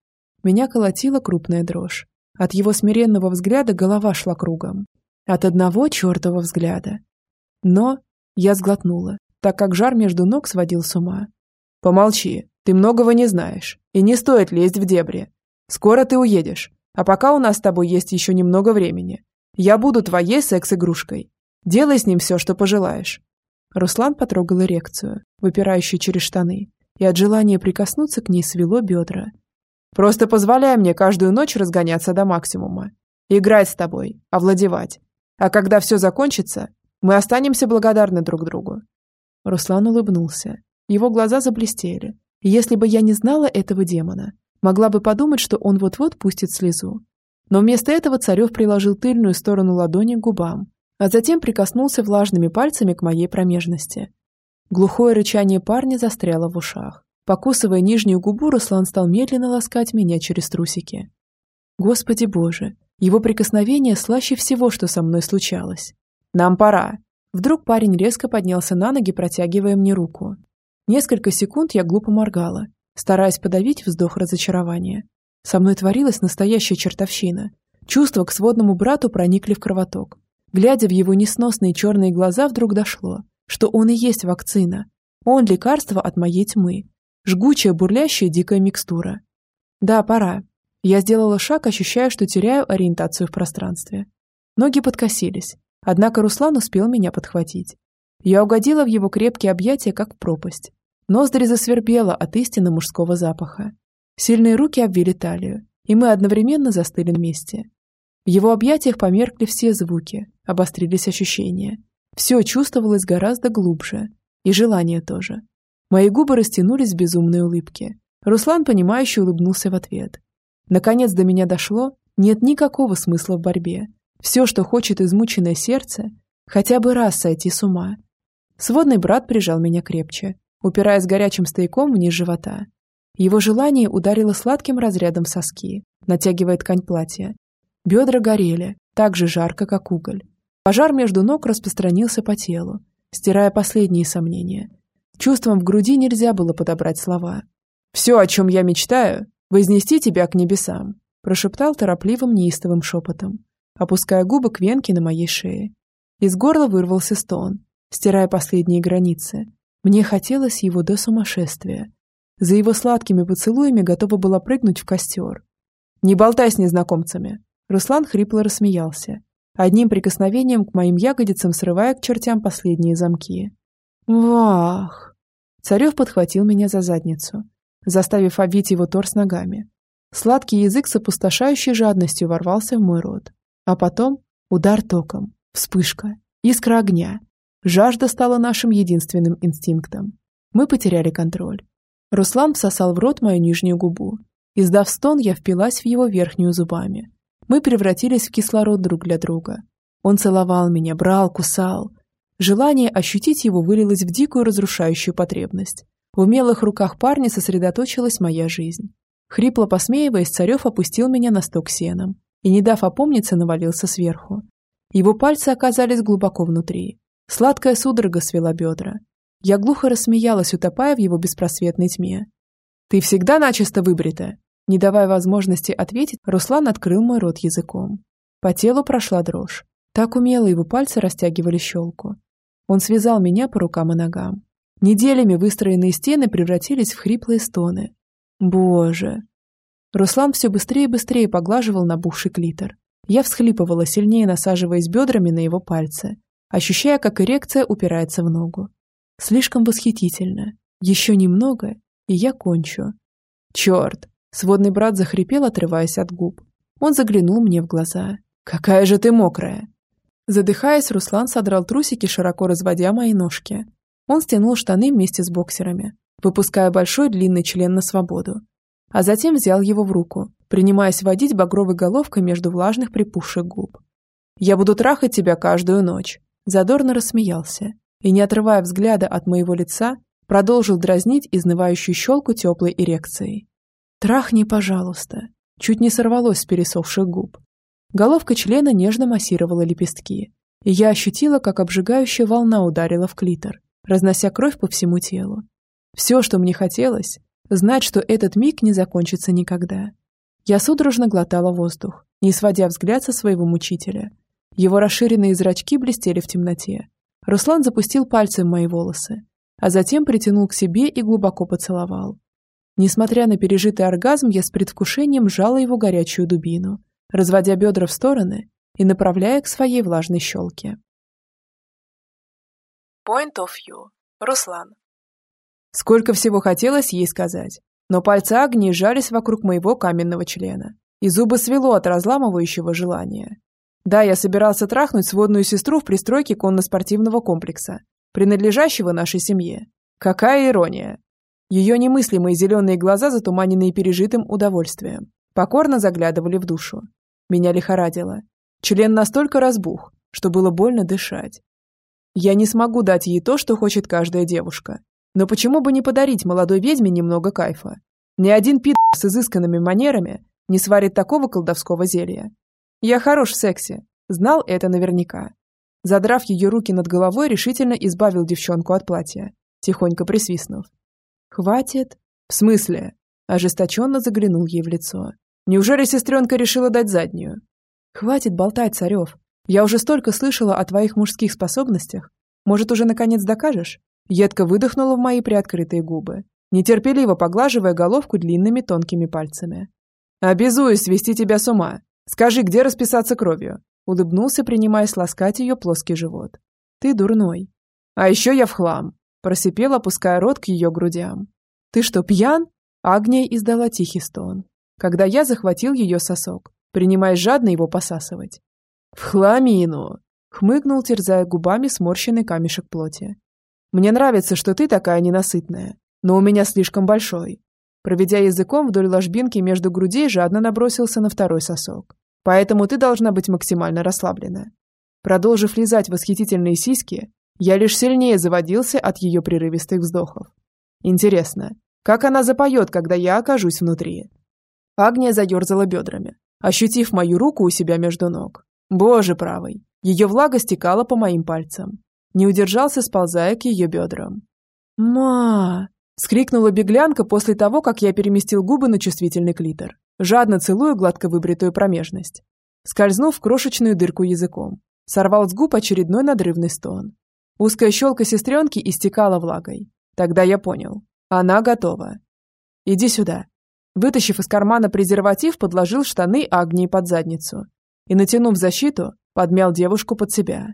Меня колотила крупная дрожь. От его смиренного взгляда голова шла кругом. От одного чертова взгляда. Но я сглотнула, так как жар между ног сводил с ума. «Помолчи, ты многого не знаешь, и не стоит лезть в дебри. Скоро ты уедешь, а пока у нас с тобой есть еще немного времени. Я буду твоей секс-игрушкой. Делай с ним все, что пожелаешь». Руслан потрогал эрекцию, выпирающую через штаны, и от желания прикоснуться к ней свело бедра. «Просто позволяй мне каждую ночь разгоняться до максимума. Играть с тобой, овладевать. А когда все закончится, мы останемся благодарны друг другу. Руслан улыбнулся. Его глаза заблестели. Если бы я не знала этого демона, могла бы подумать, что он вот-вот пустит слезу. Но вместо этого Царев приложил тыльную сторону ладони к губам, а затем прикоснулся влажными пальцами к моей промежности. Глухое рычание парня застряло в ушах. Покусывая нижнюю губу, Руслан стал медленно ласкать меня через трусики. Господи боже, его прикосновение слаще всего, что со мной случалось. «Нам пора», Вдруг парень резко поднялся на ноги, протягивая мне руку. Несколько секунд я глупо моргала, стараясь подавить вздох разочарования. Со мной творилась настоящая чертовщина. Чувства к сводному брату проникли в кровоток. Глядя в его несносные черные глаза, вдруг дошло, что он и есть вакцина. Он лекарство от моей тьмы. Жгучая, бурлящая, дикая микстура. Да, пора. Я сделала шаг, ощущая, что теряю ориентацию в пространстве. Ноги подкосились. Однако Руслан успел меня подхватить. Я угодила в его крепкие объятия, как в пропасть. Ноздри засвербела от истинно мужского запаха. Сильные руки обвили талию, и мы одновременно застыли вместе. В его объятиях померкли все звуки, обострились ощущения. Все чувствовалось гораздо глубже. И желание тоже. Мои губы растянулись в безумной улыбке. Руслан, понимающе улыбнулся в ответ. Наконец до меня дошло, нет никакого смысла в борьбе. Все, что хочет измученное сердце, хотя бы раз сойти с ума. Сводный брат прижал меня крепче, упираясь горячим стояком вниз живота. Его желание ударило сладким разрядом соски, натягивая ткань платья. Бедра горели, так же жарко, как уголь. Пожар между ног распространился по телу, стирая последние сомнения. Чувством в груди нельзя было подобрать слова. «Все, о чем я мечтаю, вознести тебя к небесам», прошептал торопливым неистовым шепотом, опуская губы к венке на моей шее. Из горла вырвался стон, стирая последние границы. Мне хотелось его до сумасшествия. За его сладкими поцелуями готова была прыгнуть в костер. «Не болтай с незнакомцами!» Руслан хрипло рассмеялся, одним прикосновением к моим ягодицам срывая к чертям последние замки. «Вах!» Царев подхватил меня за задницу, заставив обвить его торс ногами. Сладкий язык с опустошающей жадностью ворвался в мой рот. А потом удар током, вспышка, искра огня. Жажда стала нашим единственным инстинктом. Мы потеряли контроль. Руслан всосал в рот мою нижнюю губу. Издав стон, я впилась в его верхнюю зубами. Мы превратились в кислород друг для друга. Он целовал меня, брал, кусал. Желание ощутить его вылилось в дикую разрушающую потребность. В умелых руках парня сосредоточилась моя жизнь. Хрипло посмеиваясь, Царев опустил меня на сток сеном и, не дав опомниться, навалился сверху. Его пальцы оказались глубоко внутри. Сладкая судорога свела бедра. Я глухо рассмеялась, утопая в его беспросветной тьме. «Ты всегда начисто выбрита!» Не давая возможности ответить, Руслан открыл мой рот языком. По телу прошла дрожь. Так умело его пальцы растягивали щелку. Он связал меня по рукам и ногам. Неделями выстроенные стены превратились в хриплые стоны. Боже! Руслан все быстрее и быстрее поглаживал набухший клитор. Я всхлипывала, сильнее насаживаясь бедрами на его пальцы, ощущая, как эрекция упирается в ногу. Слишком восхитительно. Еще немного, и я кончу. Черт! Сводный брат захрипел, отрываясь от губ. Он заглянул мне в глаза. «Какая же ты мокрая!» Задыхаясь, Руслан содрал трусики, широко разводя мои ножки. Он стянул штаны вместе с боксерами, выпуская большой длинный член на свободу. А затем взял его в руку, принимаясь водить багровой головкой между влажных припухших губ. «Я буду трахать тебя каждую ночь», задорно рассмеялся и, не отрывая взгляда от моего лица, продолжил дразнить изнывающую щелку теплой эрекцией. «Трахни, пожалуйста», чуть не сорвалось с пересохших губ. Головка члена нежно массировала лепестки, и я ощутила, как обжигающая волна ударила в клитор, разнося кровь по всему телу. Все, что мне хотелось, знать, что этот миг не закончится никогда. Я судорожно глотала воздух, не сводя взгляд со своего мучителя. Его расширенные зрачки блестели в темноте. Руслан запустил пальцы в мои волосы, а затем притянул к себе и глубоко поцеловал. Несмотря на пережитый оргазм, я с предвкушением сжала его горячую дубину, разводя бедра в стороны и направляя к своей влажной щелке. Point of view. Руслан. Сколько всего хотелось ей сказать, но пальцы Агнии сжались вокруг моего каменного члена, и зубы свело от разламывающего желания. Да, я собирался трахнуть сводную сестру в пристройке конно-спортивного комплекса, принадлежащего нашей семье. Какая ирония! Ее немыслимые зеленые глаза, затуманенные пережитым удовольствием, покорно заглядывали в душу. Меня лихорадило. Член настолько разбух, что было больно дышать. Я не смогу дать ей то, что хочет каждая девушка. Но почему бы не подарить молодой ведьме немного кайфа? Ни один пид с изысканными манерами не сварит такого колдовского зелья. Я хорош в сексе. Знал это наверняка. Задрав ее руки над головой, решительно избавил девчонку от платья, тихонько присвистнув. «Хватит?» «В смысле?» Ожесточенно заглянул ей в лицо. Неужели сестренка решила дать заднюю? Хватит болтать, Царев. Я уже столько слышала о твоих мужских способностях. Может, уже наконец докажешь? Едко выдохнула в мои приоткрытые губы, нетерпеливо поглаживая головку длинными тонкими пальцами. «Обязуюсь свести тебя с ума. Скажи, где расписаться кровью?» Улыбнулся, принимаясь ласкать ее плоский живот. «Ты дурной». «А еще я в хлам», просипел, опуская рот к ее грудям. «Ты что, пьян?» Агния издала тихий стон когда я захватил ее сосок, принимаясь жадно его посасывать. «В хламину!» — хмыкнул, терзая губами сморщенный камешек плоти. «Мне нравится, что ты такая ненасытная, но у меня слишком большой». Проведя языком вдоль ложбинки между грудей, жадно набросился на второй сосок. Поэтому ты должна быть максимально расслаблена. Продолжив лизать восхитительные сиськи, я лишь сильнее заводился от ее прерывистых вздохов. Интересно, как она запоет, когда я окажусь внутри? Агния заерзала бедрами, ощутив мою руку у себя между ног. Боже правый, ее влага стекала по моим пальцам. Не удержался, сползая к ее бедрам. «Ма!» – скрикнула беглянка после того, как я переместил губы на чувствительный клитор, жадно целую гладко выбритую промежность. Скользнув в крошечную дырку языком, сорвал с губ очередной надрывный стон. Узкая щелка сестренки истекала влагой. Тогда я понял. Она готова. «Иди сюда». Вытащив из кармана презерватив, подложил штаны Агнии под задницу и, натянув защиту, подмял девушку под себя.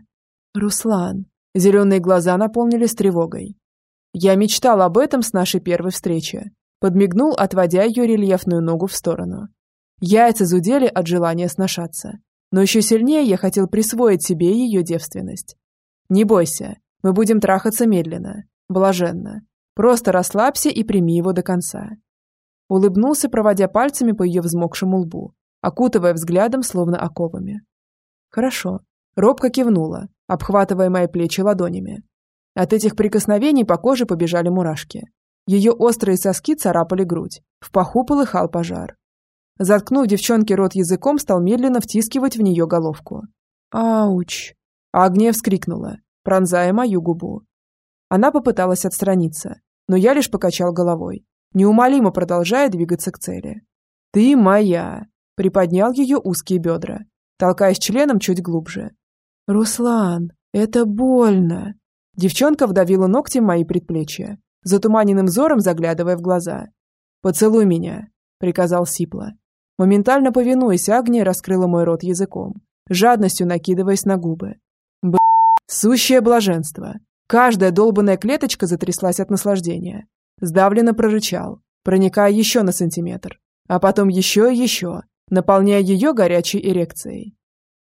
«Руслан». Зеленые глаза наполнились тревогой. Я мечтал об этом с нашей первой встречи. Подмигнул, отводя ее рельефную ногу в сторону. Яйца зудели от желания сношаться. Но еще сильнее я хотел присвоить себе ее девственность. Не бойся, мы будем трахаться медленно, блаженно. Просто расслабься и прими его до конца. Улыбнулся, проводя пальцами по ее взмокшему лбу, окутывая взглядом, словно оковами. Хорошо. Робко кивнула, обхватывая мои плечи ладонями. От этих прикосновений по коже побежали мурашки. Ее острые соски царапали грудь. В паху полыхал пожар. Заткнув девчонке рот языком, стал медленно втискивать в нее головку. «Ауч!» Агния вскрикнула, пронзая мою губу. Она попыталась отстраниться, но я лишь покачал головой, неумолимо продолжая двигаться к цели. «Ты моя!» – приподнял ее узкие бедра, толкаясь членом чуть глубже. «Руслан, это больно!» Девчонка вдавила ногти в мои предплечья, затуманенным взором заглядывая в глаза. «Поцелуй меня», — приказал Сипла. Моментально повинуясь, Агния раскрыла мой рот языком, жадностью накидываясь на губы. Б***, сущее блаженство. Каждая долбанная клеточка затряслась от наслаждения. Сдавленно прорычал, проникая еще на сантиметр, а потом еще и еще, наполняя ее горячей эрекцией.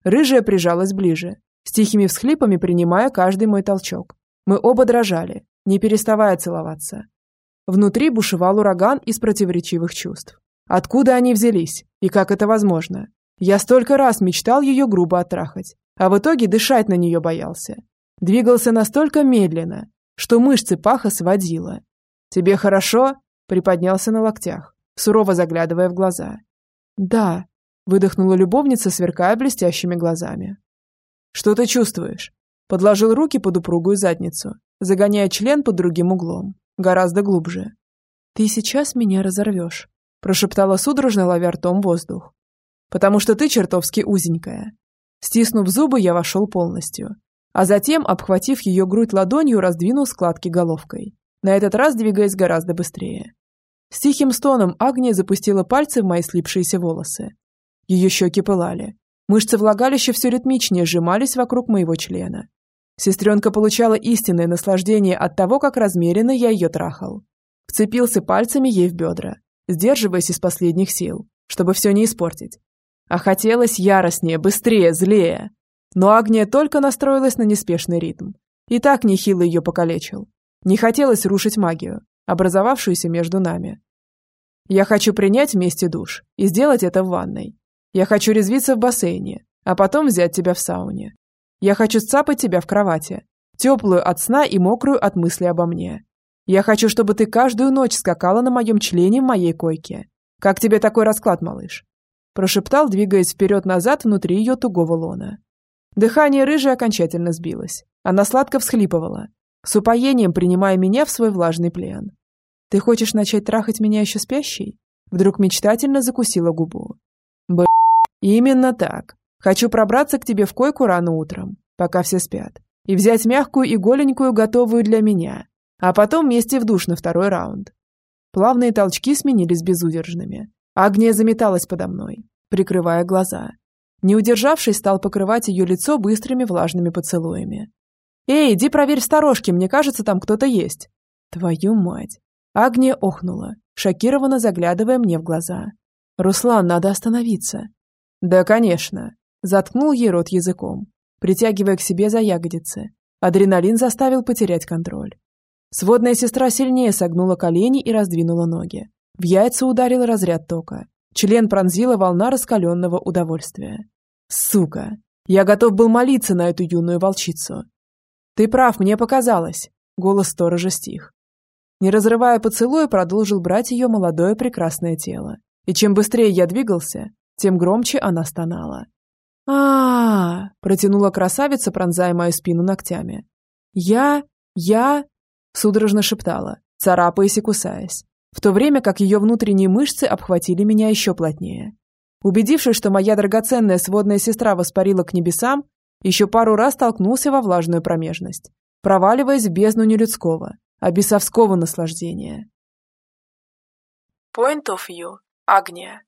Рыжая прижалась ближе, с тихими всхлипами принимая каждый мой толчок. Мы оба дрожали, не переставая целоваться. Внутри бушевал ураган из противоречивых чувств. Откуда они взялись? И как это возможно? Я столько раз мечтал ее грубо оттрахать, а в итоге дышать на нее боялся. Двигался настолько медленно, что мышцы паха сводило. «Тебе хорошо?» – приподнялся на локтях, сурово заглядывая в глаза. «Да», – выдохнула любовница, сверкая блестящими глазами. «Что ты чувствуешь?» Подложил руки под упругую задницу, загоняя член под другим углом, гораздо глубже. «Ты сейчас меня разорвешь», – прошептала судорожно, ловя ртом воздух. «Потому что ты чертовски узенькая». Стиснув зубы, я вошел полностью, а затем, обхватив ее грудь ладонью, раздвинул складки головкой, на этот раз двигаясь гораздо быстрее. С тихим стоном Агния запустила пальцы в мои слипшиеся волосы. Ее щеки пылали. Мышцы влагалища все ритмичнее сжимались вокруг моего члена, Сестренка получала истинное наслаждение от того, как размеренно я ее трахал. Вцепился пальцами ей в бедра, сдерживаясь из последних сил, чтобы все не испортить. А хотелось яростнее, быстрее, злее. Но Агния только настроилась на неспешный ритм. И так нехило ее покалечил. Не хотелось рушить магию, образовавшуюся между нами. Я хочу принять вместе душ и сделать это в ванной. Я хочу резвиться в бассейне, а потом взять тебя в сауне. Я хочу сцапать тебя в кровати, теплую от сна и мокрую от мысли обо мне. Я хочу, чтобы ты каждую ночь скакала на моем члене в моей койке. Как тебе такой расклад, малыш?» Прошептал, двигаясь вперед-назад внутри ее тугого лона. Дыхание рыжей окончательно сбилось. Она сладко всхлипывала, с упоением принимая меня в свой влажный плен. «Ты хочешь начать трахать меня еще спящей?» Вдруг мечтательно закусила губу. «Б***, именно так. Хочу пробраться к тебе в койку рано утром, пока все спят, и взять мягкую и голенькую, готовую для меня, а потом вместе в душ на второй раунд. Плавные толчки сменились безудержными. Агния заметалась подо мной, прикрывая глаза. Не удержавшись, стал покрывать ее лицо быстрыми влажными поцелуями. «Эй, иди проверь сторожки, мне кажется, там кто-то есть». «Твою мать!» Агния охнула, шокированно заглядывая мне в глаза. «Руслан, надо остановиться». «Да, конечно», Заткнул ей рот языком, притягивая к себе за ягодицы. Адреналин заставил потерять контроль. Сводная сестра сильнее согнула колени и раздвинула ноги. В яйца ударил разряд тока. Член пронзила волна раскаленного удовольствия. Сука! Я готов был молиться на эту юную волчицу. Ты прав, мне показалось. Голос сторожа стих. Не разрывая поцелуя, продолжил брать ее молодое прекрасное тело. И чем быстрее я двигался, тем громче она стонала. А, протянула красавица, пронзая мою спину ногтями. «Я... я...» — судорожно шептала, царапаясь и кусаясь, в то время как ее внутренние мышцы обхватили меня еще плотнее. Убедившись, что моя драгоценная сводная сестра воспарила к небесам, еще пару раз толкнулся во влажную промежность, проваливаясь в бездну нелюдского, а бесовского наслаждения. Point of view. Агния.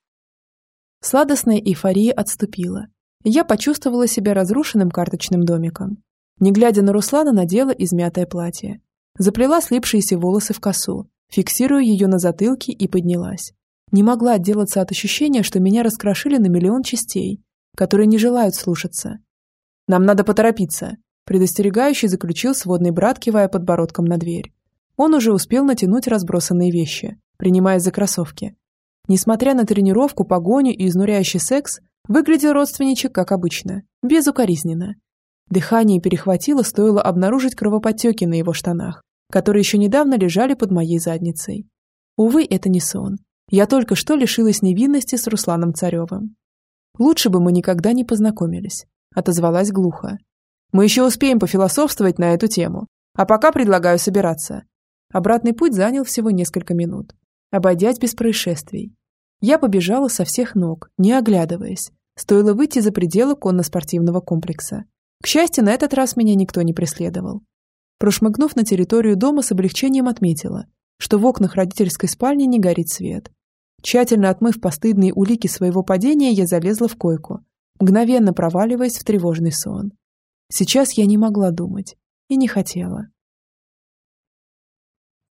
Сладостная эйфория отступила. Я почувствовала себя разрушенным карточным домиком. Не глядя на Руслана, надела измятое платье. Заплела слипшиеся волосы в косу, фиксируя ее на затылке и поднялась. Не могла отделаться от ощущения, что меня раскрошили на миллион частей, которые не желают слушаться. «Нам надо поторопиться», – предостерегающий заключил сводный брат, кивая подбородком на дверь. Он уже успел натянуть разбросанные вещи, принимая за кроссовки. Несмотря на тренировку, погоню и изнуряющий секс, выглядел родственничек как обычно, безукоризненно. Дыхание перехватило, стоило обнаружить кровоподтеки на его штанах, которые еще недавно лежали под моей задницей. Увы, это не сон. Я только что лишилась невинности с Русланом Царевым. Лучше бы мы никогда не познакомились, отозвалась глухо. Мы еще успеем пофилософствовать на эту тему, а пока предлагаю собираться. Обратный путь занял всего несколько минут, обойдясь без происшествий. Я побежала со всех ног, не оглядываясь. Стоило выйти за пределы конно-спортивного комплекса. К счастью, на этот раз меня никто не преследовал. Прошмыгнув на территорию дома, с облегчением отметила, что в окнах родительской спальни не горит свет. Тщательно отмыв постыдные улики своего падения, я залезла в койку, мгновенно проваливаясь в тревожный сон. Сейчас я не могла думать и не хотела.